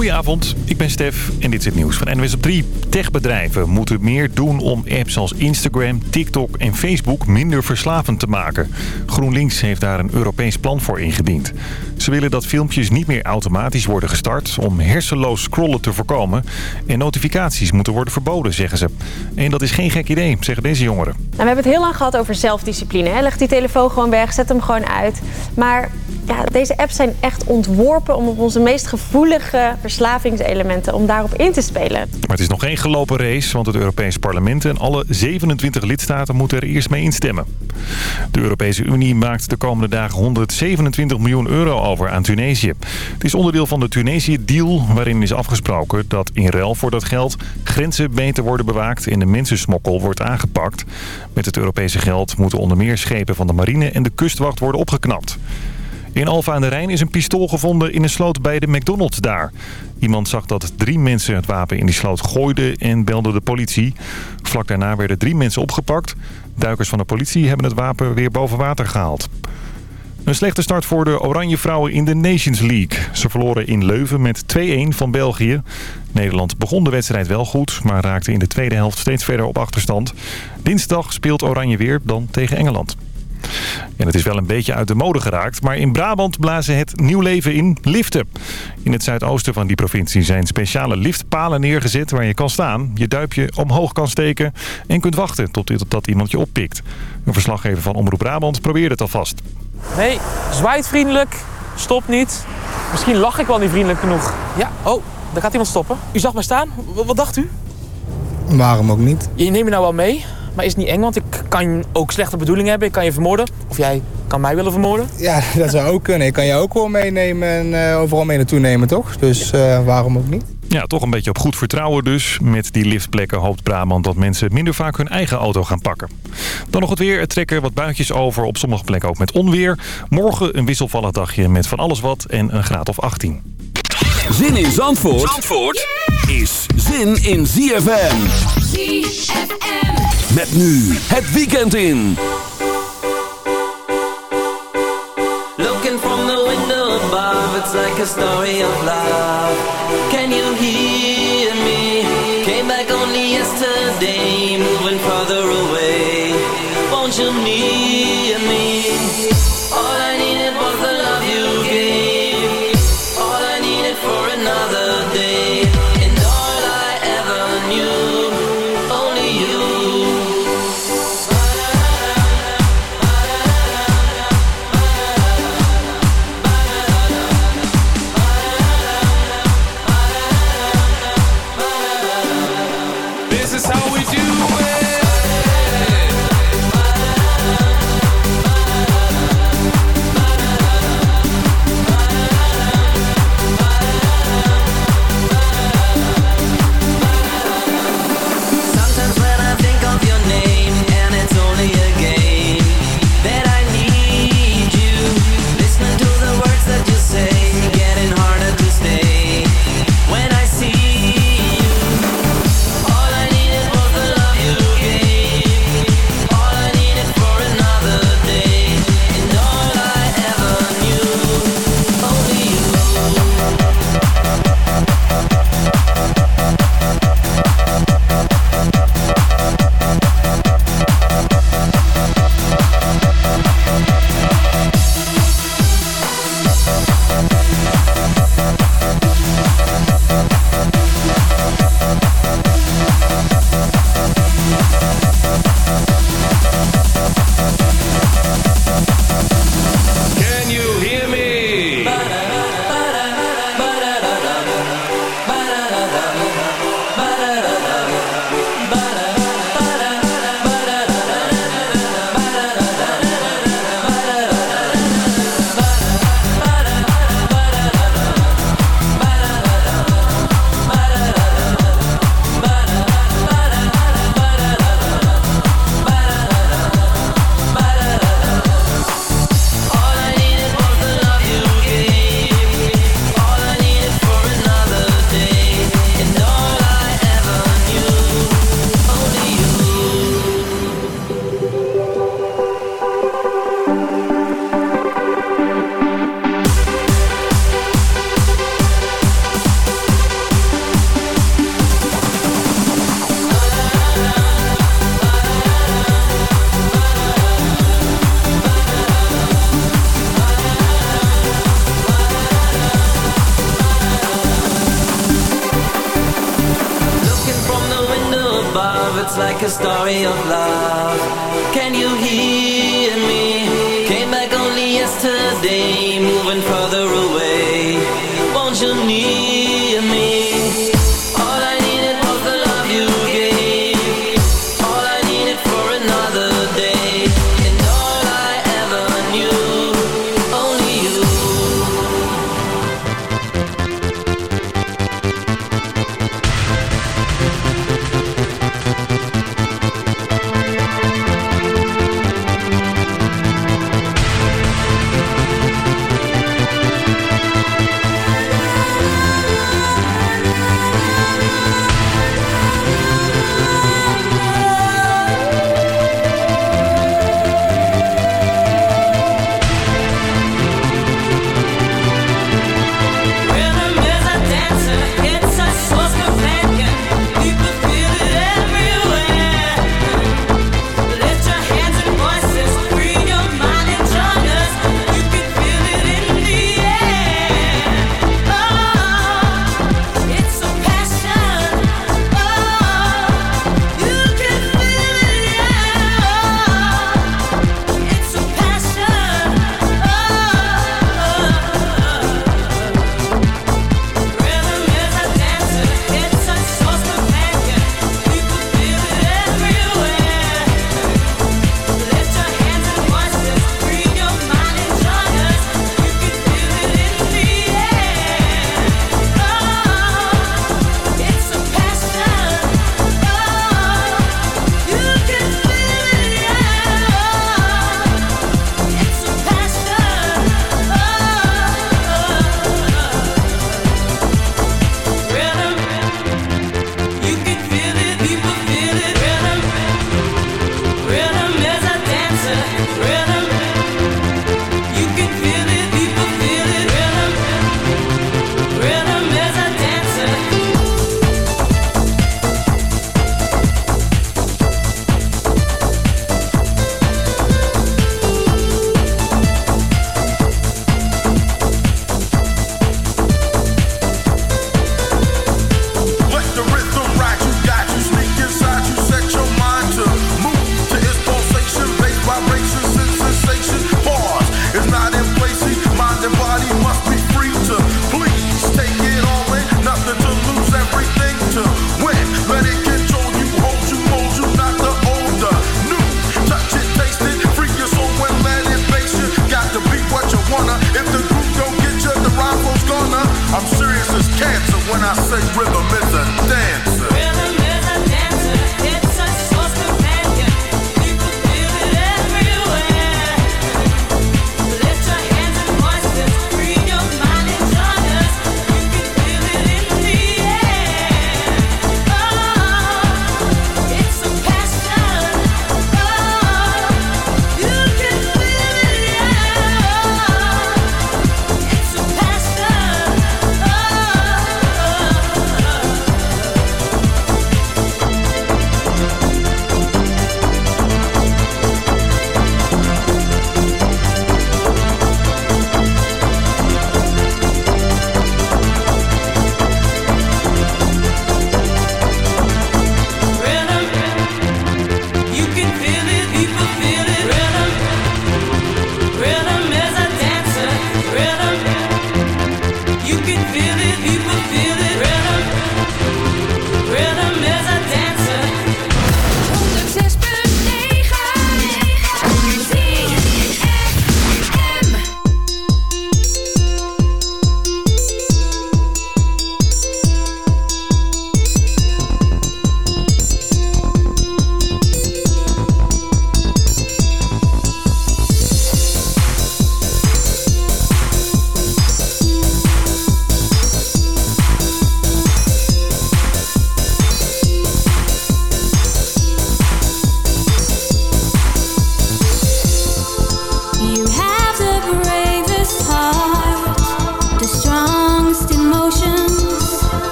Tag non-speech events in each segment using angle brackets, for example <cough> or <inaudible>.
Goedenavond, ik ben Stef en dit is het nieuws van NWS op 3. Techbedrijven moeten meer doen om apps als Instagram, TikTok en Facebook minder verslavend te maken. GroenLinks heeft daar een Europees plan voor ingediend. Ze willen dat filmpjes niet meer automatisch worden gestart om hersenloos scrollen te voorkomen. En notificaties moeten worden verboden, zeggen ze. En dat is geen gek idee, zeggen deze jongeren. Nou, we hebben het heel lang gehad over zelfdiscipline. Hè? Leg die telefoon gewoon weg, zet hem gewoon uit. Maar ja, deze apps zijn echt ontworpen om op onze meest gevoelige verslavingselementen om daarop in te spelen. Maar het is nog geen gelopen race, want het Europees Parlement en alle 27 lidstaten moeten er eerst mee instemmen. De Europese Unie maakt de komende dagen 127 miljoen euro over aan Tunesië. Het is onderdeel van de Tunesië-deal waarin is afgesproken dat in ruil voor dat geld grenzen beter worden bewaakt en de mensensmokkel wordt aangepakt. Met het Europese geld moeten onder meer schepen van de marine en de kustwacht worden opgeknapt. In Alfa aan de Rijn is een pistool gevonden in een sloot bij de McDonald's daar. Iemand zag dat drie mensen het wapen in die sloot gooiden en belde de politie. Vlak daarna werden drie mensen opgepakt. Duikers van de politie hebben het wapen weer boven water gehaald. Een slechte start voor de Oranje Vrouwen in de Nations League. Ze verloren in Leuven met 2-1 van België. Nederland begon de wedstrijd wel goed, maar raakte in de tweede helft steeds verder op achterstand. Dinsdag speelt Oranje weer dan tegen Engeland. En het is wel een beetje uit de mode geraakt, maar in Brabant blazen het nieuw leven in liften. In het zuidoosten van die provincie zijn speciale liftpalen neergezet waar je kan staan, je duipje omhoog kan steken en kunt wachten tot iemand je oppikt. Een verslaggever van Omroep Brabant probeert het alvast. Nee, zwaait vriendelijk, stop niet. Misschien lach ik wel niet vriendelijk genoeg. Ja, oh, daar gaat iemand stoppen. U zag mij staan. Wat, dacht u? Waarom ook niet? Je neemt me nou wel mee. Maar is het niet eng, want ik kan ook slechte bedoelingen hebben. Ik kan je vermoorden. Of jij kan mij willen vermoorden. Ja, <laughs> dat zou ook kunnen. Ik kan jou ook wel meenemen en uh, overal mee naartoe nemen, toch? Dus uh, waarom ook niet? Ja, toch een beetje op goed vertrouwen dus. Met die liftplekken hoopt Brabant dat mensen minder vaak hun eigen auto gaan pakken. Dan nog het weer. Het trekken wat buitjes over. Op sommige plekken ook met onweer. Morgen een wisselvallig dagje met van alles wat en een graad of 18. Zin in Zandvoort, Zandvoort is zin in ZFM. ZFM. Met nu het weekend in. Looking from the window above, it's like a story of love. Can you hear me? Came back only yesterday, moving farther away.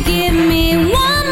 give me one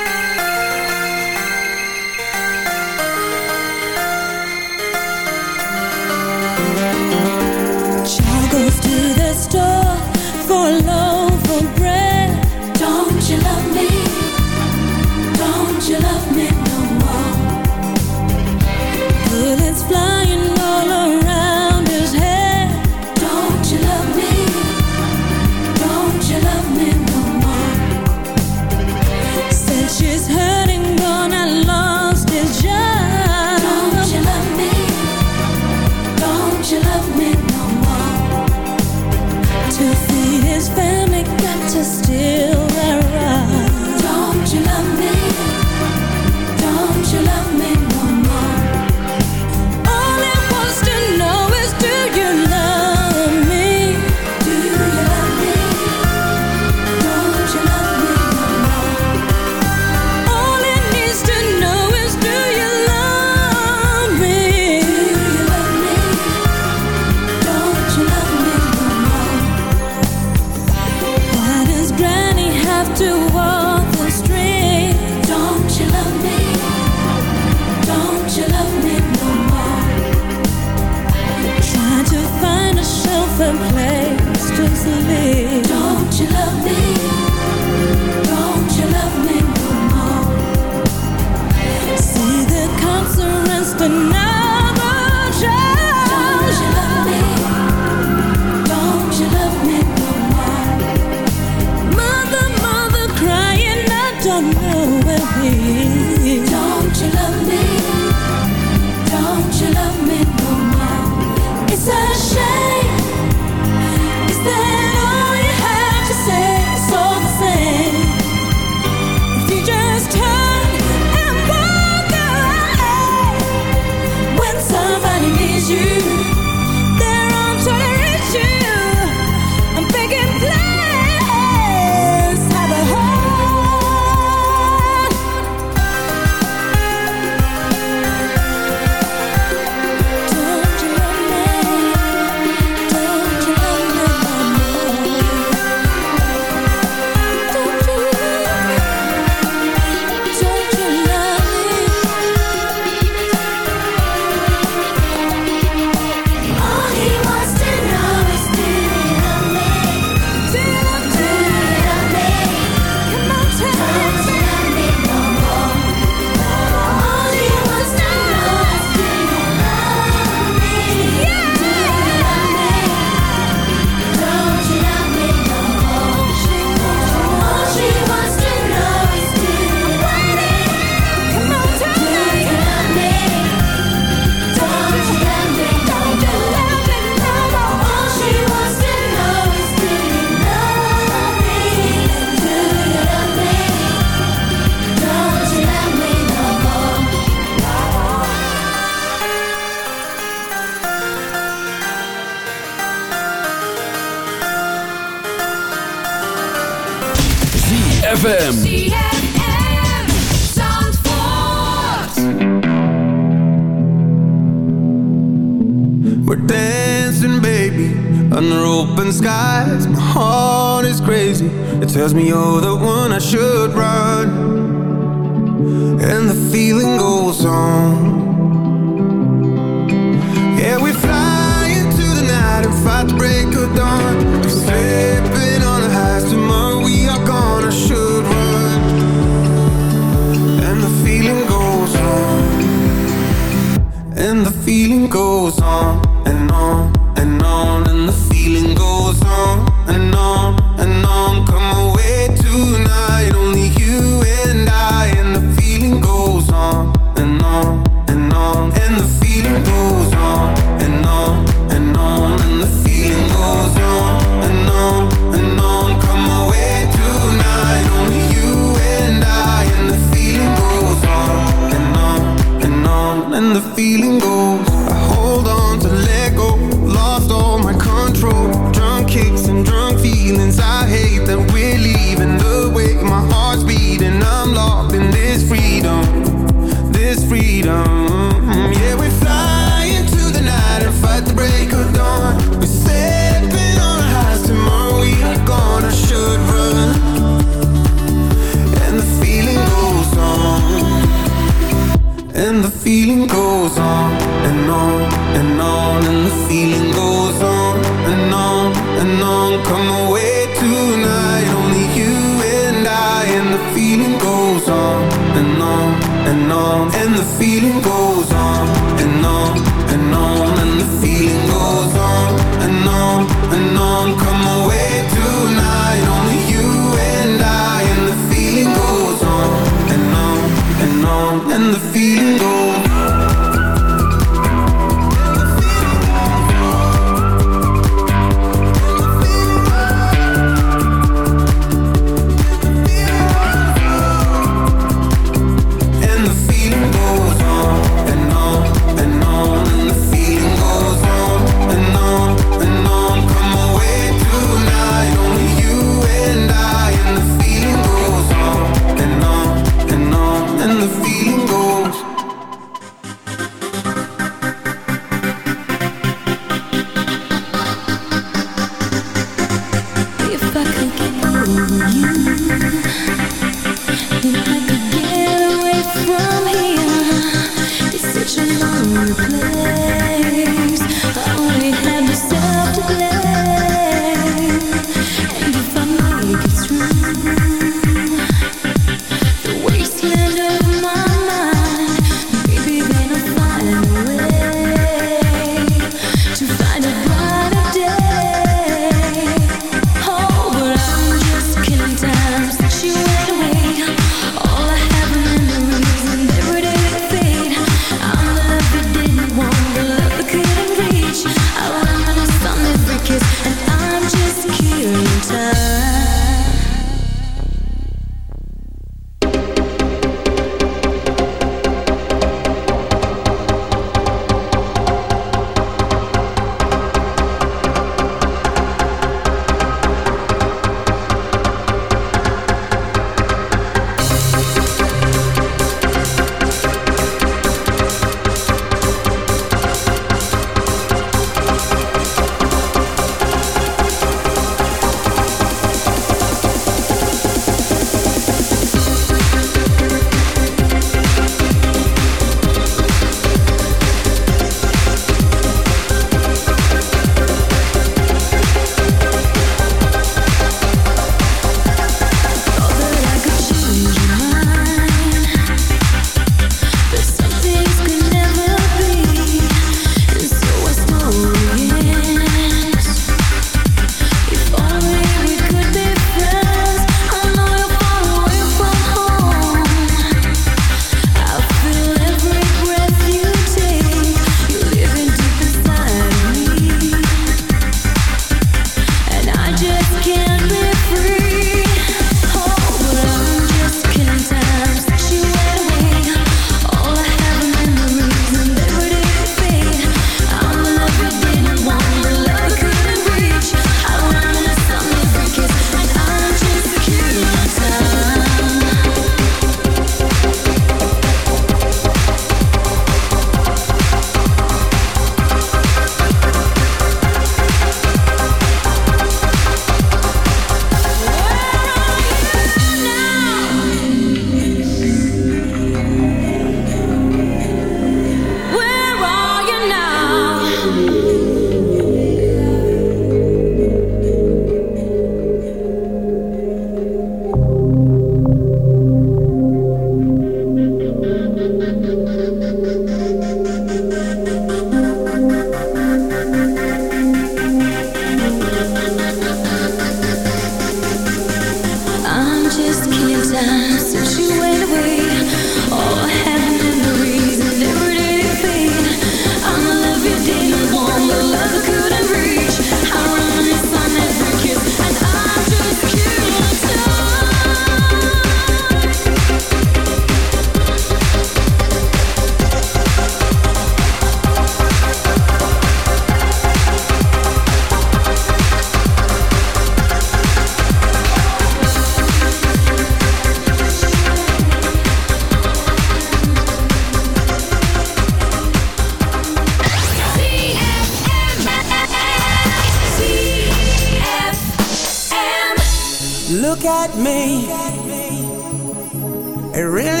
It really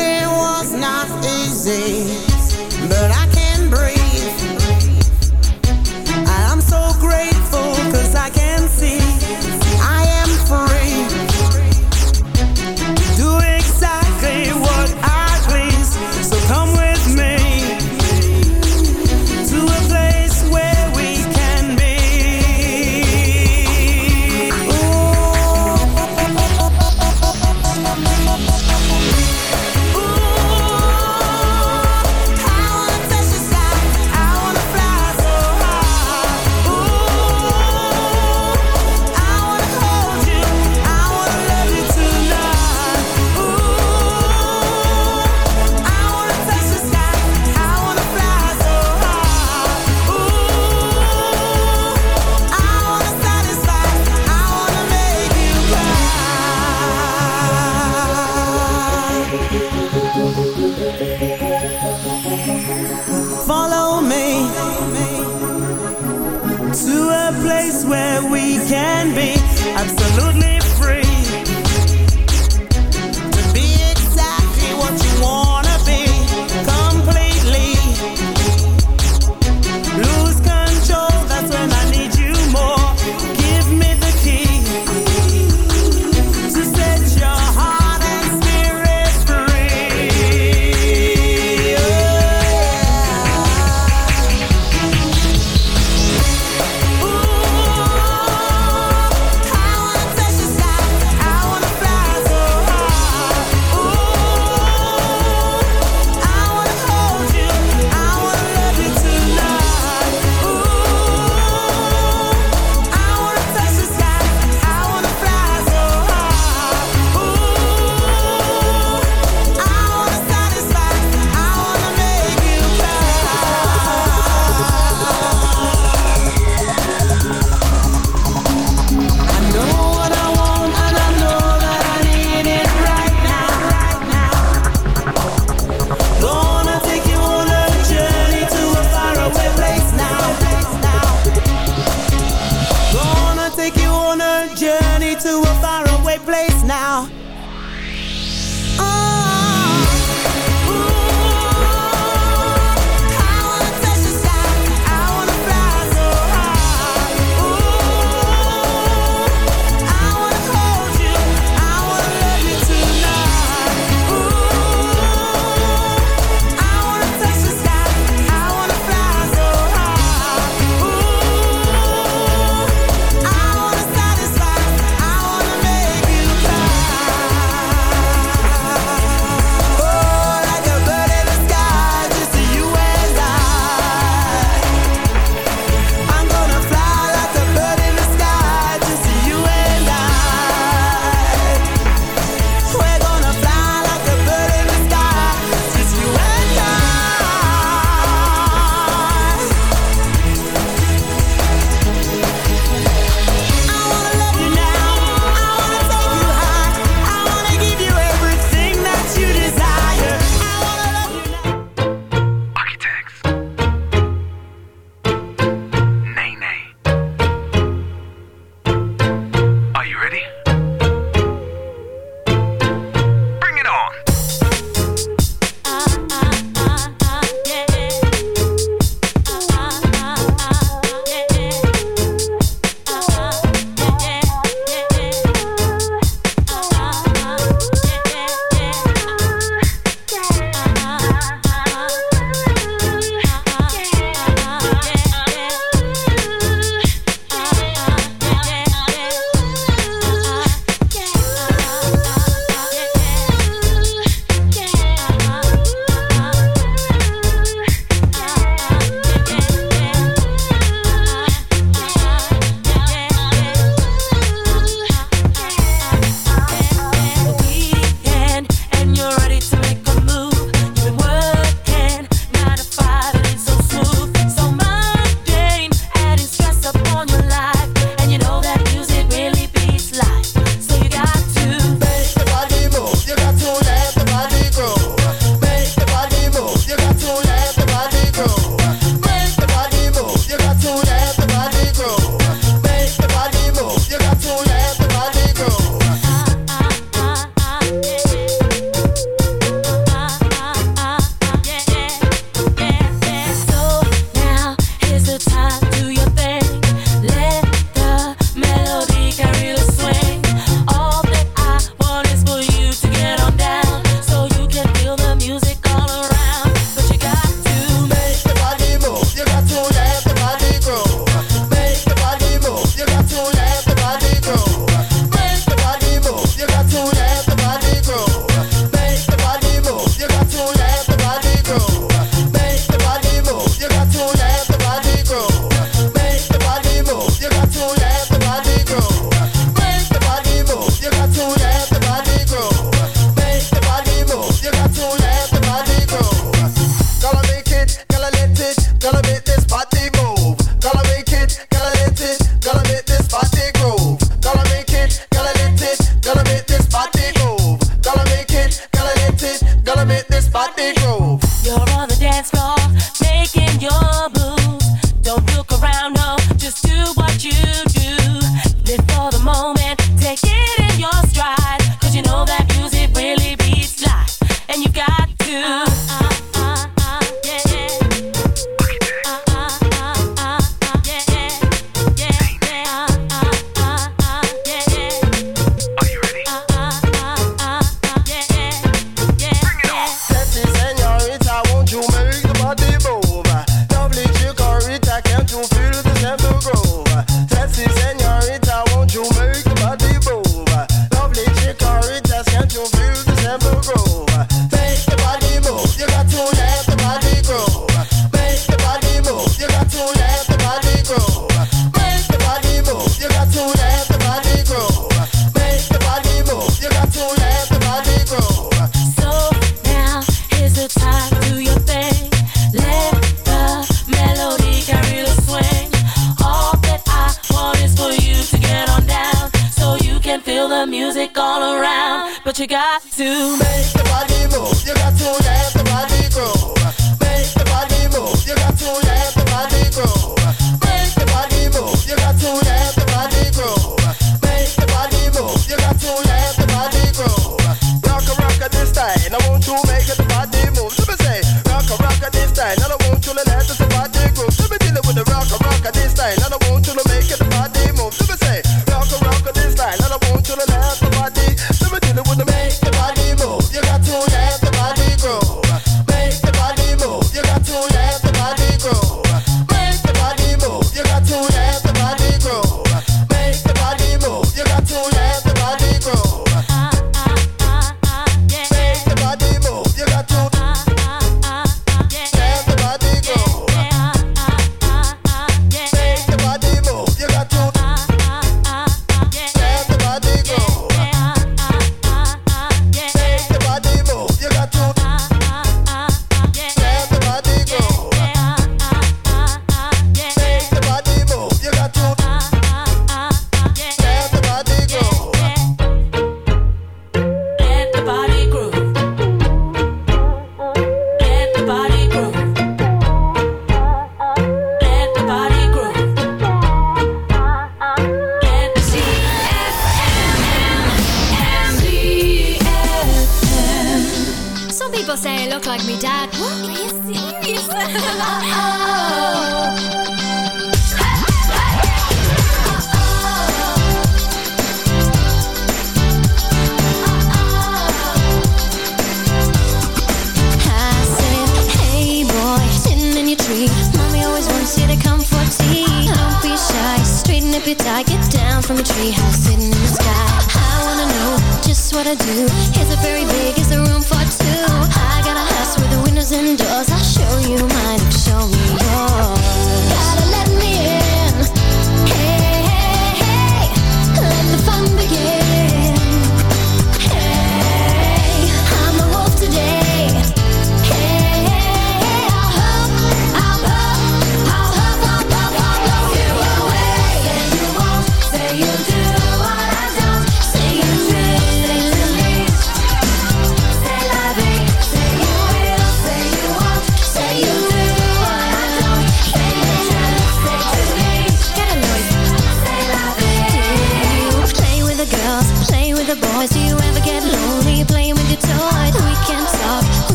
side.